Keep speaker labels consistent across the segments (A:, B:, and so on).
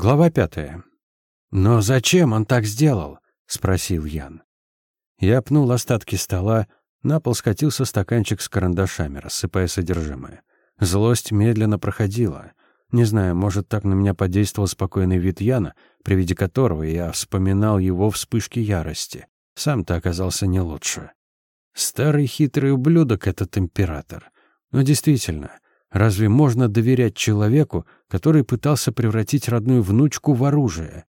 A: Глава пятая. «Но зачем он так сделал?» — спросил Ян. Я пнул остатки стола, на пол скатился стаканчик с карандашами, рассыпая содержимое. Злость медленно проходила. Не знаю, может, так на меня подействовал спокойный вид Яна, при виде которого я вспоминал его вспышки ярости. Сам-то оказался не лучше. Старый хитрый ублюдок этот император. Но действительно, Разве можно доверять человеку, который пытался превратить родную внучку в оружие?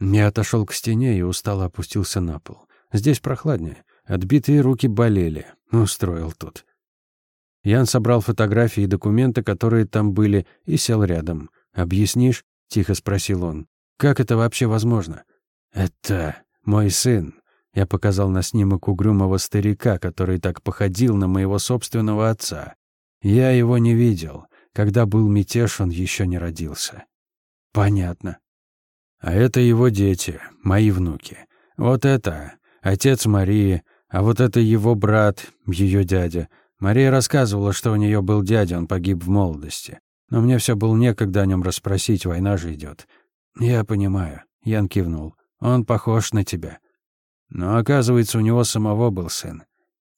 A: Я отошел к стене и устало опустился на пол. Здесь прохладнее. Отбитые руки болели. Устроил тут. Ян собрал фотографии и документы, которые там были, и сел рядом. «Объяснишь?» — тихо спросил он. «Как это вообще возможно?» «Это мой сын». Я показал на снимок угрюмого старика, который так походил на моего собственного отца. Я его не видел. Когда был мятеж, он еще не родился. Понятно. А это его дети, мои внуки. Вот это отец Марии, а вот это его брат, ее дядя. Мария рассказывала, что у нее был дядя, он погиб в молодости. Но мне все было некогда о нем расспросить, война же идет. Я понимаю. Ян кивнул. Он похож на тебя. Но оказывается, у него самого был сын.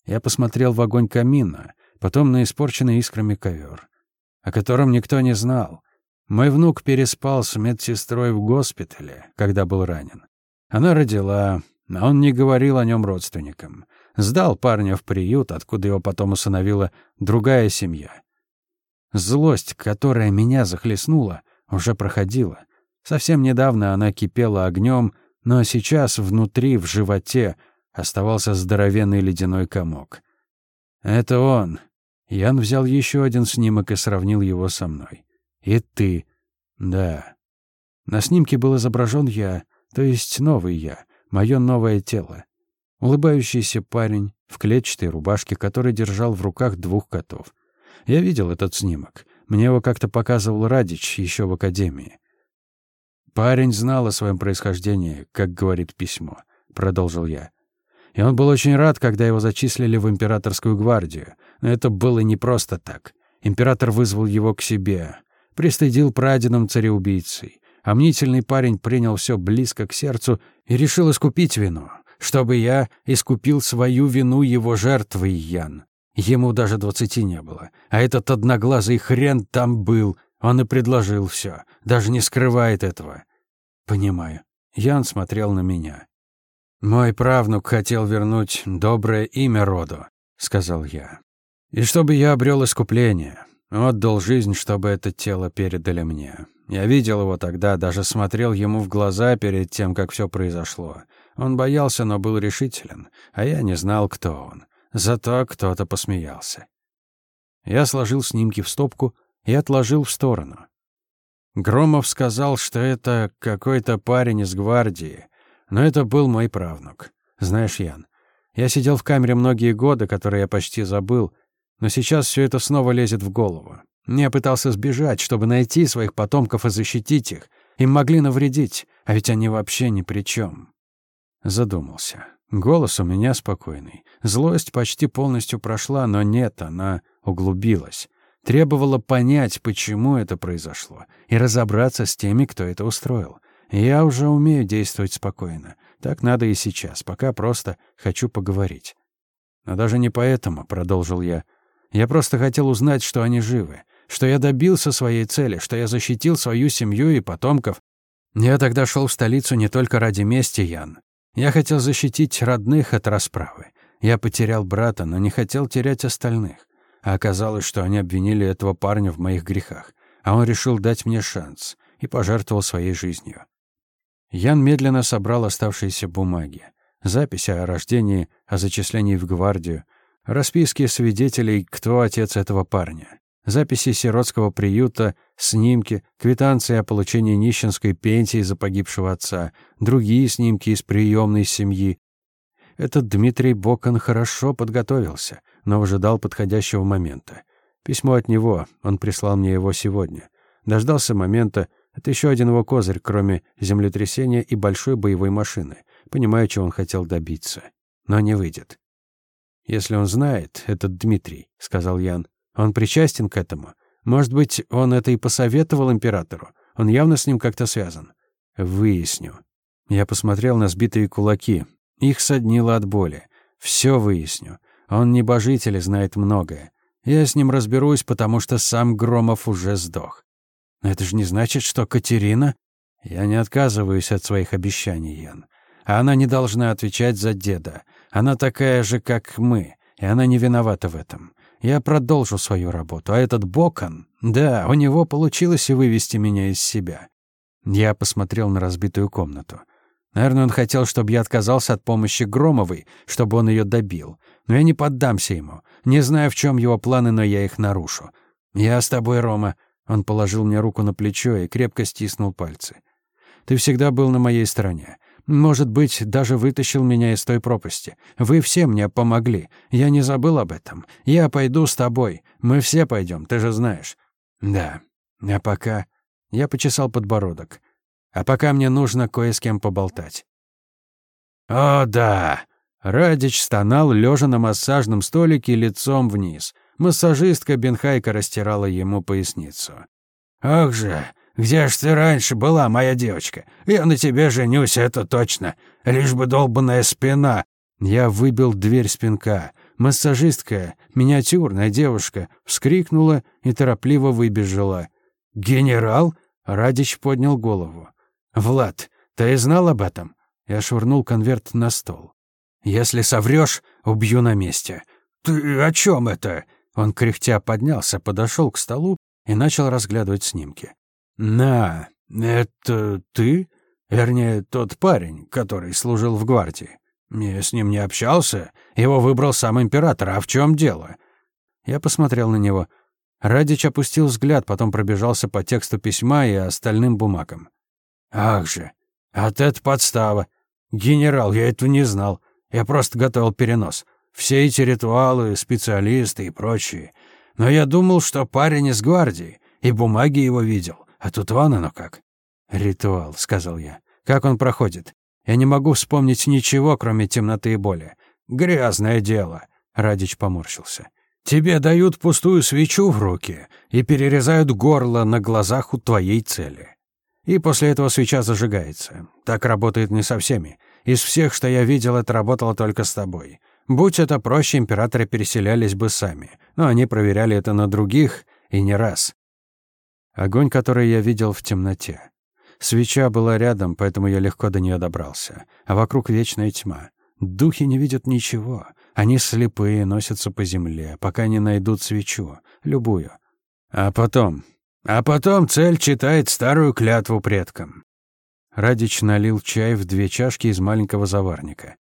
A: Я посмотрел в огонь камина потом на испорченный искрами ковер, о котором никто не знал. Мой внук переспал с медсестрой в госпитале, когда был ранен. Она родила, а он не говорил о нем родственникам. Сдал парня в приют, откуда его потом усыновила другая семья. Злость, которая меня захлестнула, уже проходила. Совсем недавно она кипела огнем, но сейчас внутри, в животе, оставался здоровенный ледяной комок. Это он, Ян взял еще один снимок и сравнил его со мной. «И ты?» «Да». На снимке был изображен я, то есть новый я, мое новое тело. Улыбающийся парень в клетчатой рубашке, который держал в руках двух котов. Я видел этот снимок. Мне его как-то показывал Радич еще в академии. Парень знал о своем происхождении, как говорит письмо, продолжил я. И он был очень рад, когда его зачислили в императорскую гвардию. Это было не просто так. Император вызвал его к себе, пристыдил прадедом цареубийцей. А мнительный парень принял все близко к сердцу и решил искупить вину, чтобы я искупил свою вину его жертвой, Ян. Ему даже двадцати не было, а этот одноглазый хрен там был. Он и предложил все, даже не скрывает этого. Понимаю. Ян смотрел на меня. «Мой правнук хотел вернуть доброе имя роду», — сказал я. «И чтобы я обрел искупление, отдал жизнь, чтобы это тело передали мне. Я видел его тогда, даже смотрел ему в глаза перед тем, как все произошло. Он боялся, но был решителен, а я не знал, кто он. Зато кто-то посмеялся. Я сложил снимки в стопку и отложил в сторону. Громов сказал, что это какой-то парень из гвардии, но это был мой правнук. Знаешь, Ян, я сидел в камере многие годы, которые я почти забыл, но сейчас все это снова лезет в голову. Я пытался сбежать, чтобы найти своих потомков и защитить их. Им могли навредить, а ведь они вообще ни при чем. Задумался. Голос у меня спокойный. Злость почти полностью прошла, но нет, она углубилась. Требовала понять, почему это произошло, и разобраться с теми, кто это устроил. Я уже умею действовать спокойно. Так надо и сейчас, пока просто хочу поговорить. Но даже не поэтому, продолжил я. Я просто хотел узнать, что они живы, что я добился своей цели, что я защитил свою семью и потомков. Я тогда шел в столицу не только ради мести, Ян. Я хотел защитить родных от расправы. Я потерял брата, но не хотел терять остальных. А оказалось, что они обвинили этого парня в моих грехах, а он решил дать мне шанс и пожертвовал своей жизнью. Ян медленно собрал оставшиеся бумаги. Записи о рождении, о зачислении в гвардию, расписки свидетелей, кто отец этого парня, записи сиротского приюта, снимки, квитанции о получении нищенской пенсии за погибшего отца, другие снимки из приемной семьи. Этот Дмитрий Бокон хорошо подготовился, но ожидал подходящего момента. Письмо от него, он прислал мне его сегодня. Дождался момента, это еще один его козырь, кроме землетрясения и большой боевой машины. Понимаю, чего он хотел добиться. Но не выйдет. «Если он знает, этот Дмитрий», — сказал Ян, — «он причастен к этому. Может быть, он это и посоветовал императору. Он явно с ним как-то связан. Выясню. Я посмотрел на сбитые кулаки. Их соднило от боли. Все выясню. Он небожитель и знает многое. Я с ним разберусь, потому что сам Громов уже сдох. Но это же не значит, что Катерина... Я не отказываюсь от своих обещаний, Ян. А она не должна отвечать за деда. Она такая же, как мы, и она не виновата в этом. Я продолжу свою работу, а этот Бокон... Да, у него получилось и вывести меня из себя. Я посмотрел на разбитую комнату. Наверное, он хотел, чтобы я отказался от помощи Громовой, чтобы он ее добил. Но я не поддамся ему. Не знаю, в чем его планы, но я их нарушу. «Я с тобой, Рома». Он положил мне руку на плечо и крепко стиснул пальцы. «Ты всегда был на моей стороне. Может быть, даже вытащил меня из той пропасти. Вы все мне помогли. Я не забыл об этом. Я пойду с тобой. Мы все пойдем, ты же знаешь». «Да. А пока...» Я почесал подбородок. «А пока мне нужно кое с кем поболтать». «О, да!» Радич стонал, лежа на массажном столике лицом вниз. Массажистка Бенхайка растирала ему поясницу. «Ах же, где ж ты раньше была, моя девочка? Я на тебе женюсь, это точно. Лишь бы долбанная спина». Я выбил дверь спинка. Массажистка, миниатюрная девушка, вскрикнула и торопливо выбежала. «Генерал?» — Радич поднял голову. «Влад, ты знал об этом?» Я швырнул конверт на стол. Если соврёшь, убью на месте. Ты о чём это? Он кряхтя поднялся, подошёл к столу и начал разглядывать снимки. На, это ты? Вернее, тот парень, который служил в гвардии. Я с ним не общался, его выбрал сам император, а в чём дело? Я посмотрел на него. Радич опустил взгляд, потом пробежался по тексту письма и остальным бумагам. Ах же, от это подстава. Генерал, я этого не знал. Я просто готовил перенос. Все эти ритуалы, специалисты и прочие. Но я думал, что парень из гвардии, и бумаги его видел. А тут вон оно как. «Ритуал», — сказал я. «Как он проходит? Я не могу вспомнить ничего, кроме темноты и боли. Грязное дело», — Радич поморщился. «Тебе дают пустую свечу в руки и перерезают горло на глазах у твоей цели. И после этого свеча зажигается. Так работает не со всеми. Из всех, что я видел, это работало только с тобой. Будь это проще, императоры переселялись бы сами. Но они проверяли это на других, и не раз. Огонь, который я видел в темноте. Свеча была рядом, поэтому я легко до нее добрался. А вокруг вечная тьма. Духи не видят ничего. Они слепые, носятся по земле, пока не найдут свечу, любую. А потом... А потом цель читает старую клятву предкам. Радич налил чай в две чашки из маленького заварника.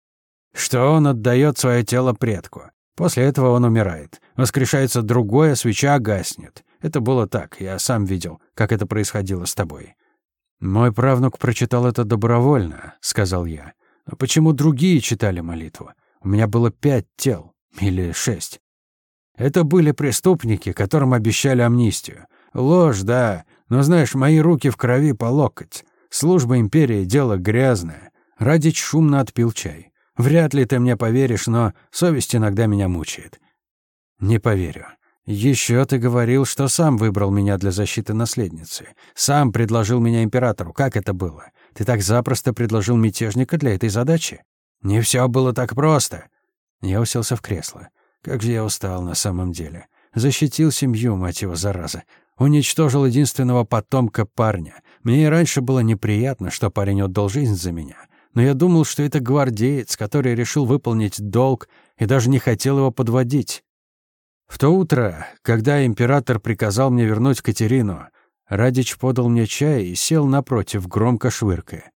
A: Что он отдает свое тело предку. После этого он умирает. Воскрешается другое, свеча гаснет. Это было так, я сам видел, как это происходило с тобой. «Мой правнук прочитал это добровольно», — сказал я. «Но почему другие читали молитву? У меня было пять тел. Или шесть. Это были преступники, которым обещали амнистию. Ложь, да, но знаешь, мои руки в крови по локоть. Служба империи — дело грязное. Радич шумно отпил чай. Вряд ли ты мне поверишь, но совесть иногда меня мучает. Не поверю. Еще ты говорил, что сам выбрал меня для защиты наследницы. Сам предложил меня императору. Как это было? Ты так запросто предложил мятежника для этой задачи? Не все было так просто. Я уселся в кресло. Как же я устал на самом деле. Защитил семью, мать его, зараза. Уничтожил единственного потомка парня. Мне и раньше было неприятно, что парень отдал жизнь за меня. Но я думал, что это гвардеец, который решил выполнить долг и даже не хотел его подводить. В то утро, когда император приказал мне вернуть Катерину, Радич подал мне чай и сел напротив, громко швыркая.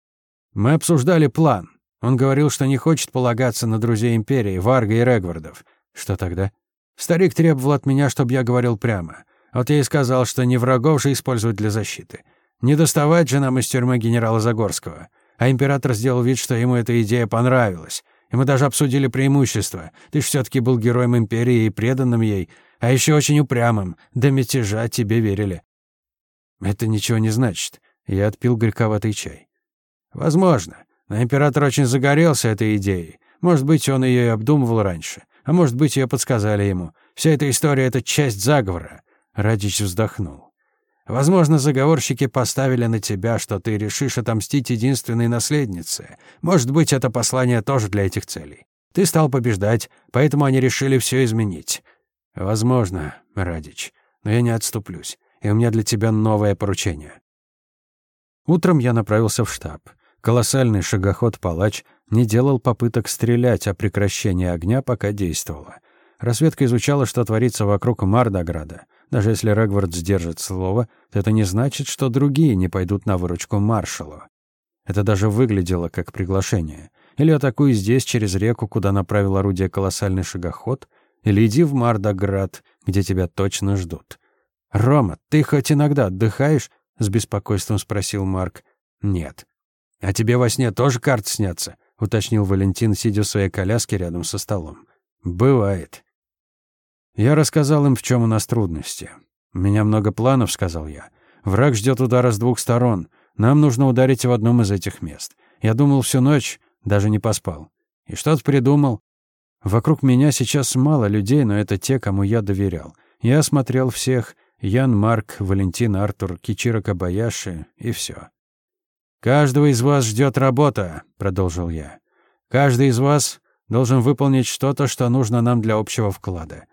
A: Мы обсуждали план. Он говорил, что не хочет полагаться на друзей империи, Варга и Регвардов. Что тогда? Старик требовал от меня, чтобы я говорил прямо. Вот я и сказал, что не врагов же использовать для защиты. Не доставать же нам из тюрьмы генерала Загорского. А император сделал вид, что ему эта идея понравилась. И мы даже обсудили преимущества. Ты ж все-таки был героем империи и преданным ей, а еще очень упрямым. До мятежа тебе верили. Это ничего не значит. Я отпил горьковатый чай. Возможно. Но император очень загорелся этой идеей. Может быть, он ее и обдумывал раньше. А может быть, ее подсказали ему. Вся эта история — это часть заговора. Радич вздохнул. Возможно, заговорщики поставили на тебя, что ты решишь отомстить единственной наследнице. Может быть, это послание тоже для этих целей. Ты стал побеждать, поэтому они решили все изменить. Возможно, Радич, но я не отступлюсь, и у меня для тебя новое поручение. Утром я направился в штаб. Колоссальный шагоход-палач не делал попыток стрелять, а прекращение огня пока действовало. Разведка изучала, что творится вокруг Мардаграда. Даже если Регвард сдержит слово, то это не значит, что другие не пойдут на выручку маршалу. Это даже выглядело как приглашение. Или атакуй здесь, через реку, куда направил орудие колоссальный шагоход, или иди в Мардаград, где тебя точно ждут. «Рома, ты хоть иногда отдыхаешь?» — с беспокойством спросил Марк. «Нет». «А тебе во сне тоже карты снятся?» — уточнил Валентин, сидя в своей коляске рядом со столом. «Бывает». Я рассказал им, в чем у нас трудности. «У меня много планов», — сказал я. «Враг ждет удара с двух сторон. Нам нужно ударить в одном из этих мест. Я думал всю ночь, даже не поспал. И что-то придумал. Вокруг меня сейчас мало людей, но это те, кому я доверял. Я осмотрел всех — Ян, Марк, Валентин, Артур, Кичиро Кабаяши и все. «Каждого из вас ждет работа», — продолжил я. «Каждый из вас должен выполнить что-то, что нужно нам для общего вклада.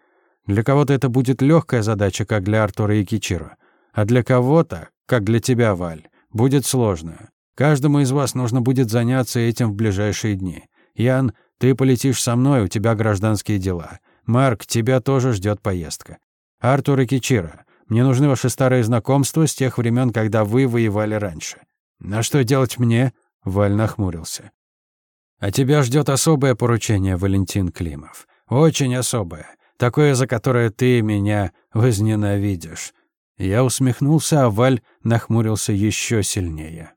A: Для кого-то это будет легкая задача, как для Артура и Кичиро, а для кого-то, как для тебя, Валь, будет сложная. Каждому из вас нужно будет заняться этим в ближайшие дни. Ян, ты полетишь со мной, у тебя гражданские дела. Марк, тебя тоже ждет поездка. Артур и Кичиро, мне нужны ваши старые знакомства с тех времен, когда вы воевали раньше. «На что делать мне?» — Валь нахмурился. «А тебя ждет особое поручение, Валентин Климов. Очень особое. Такое, за которое ты меня возненавидишь». Я усмехнулся, а Валь нахмурился еще сильнее.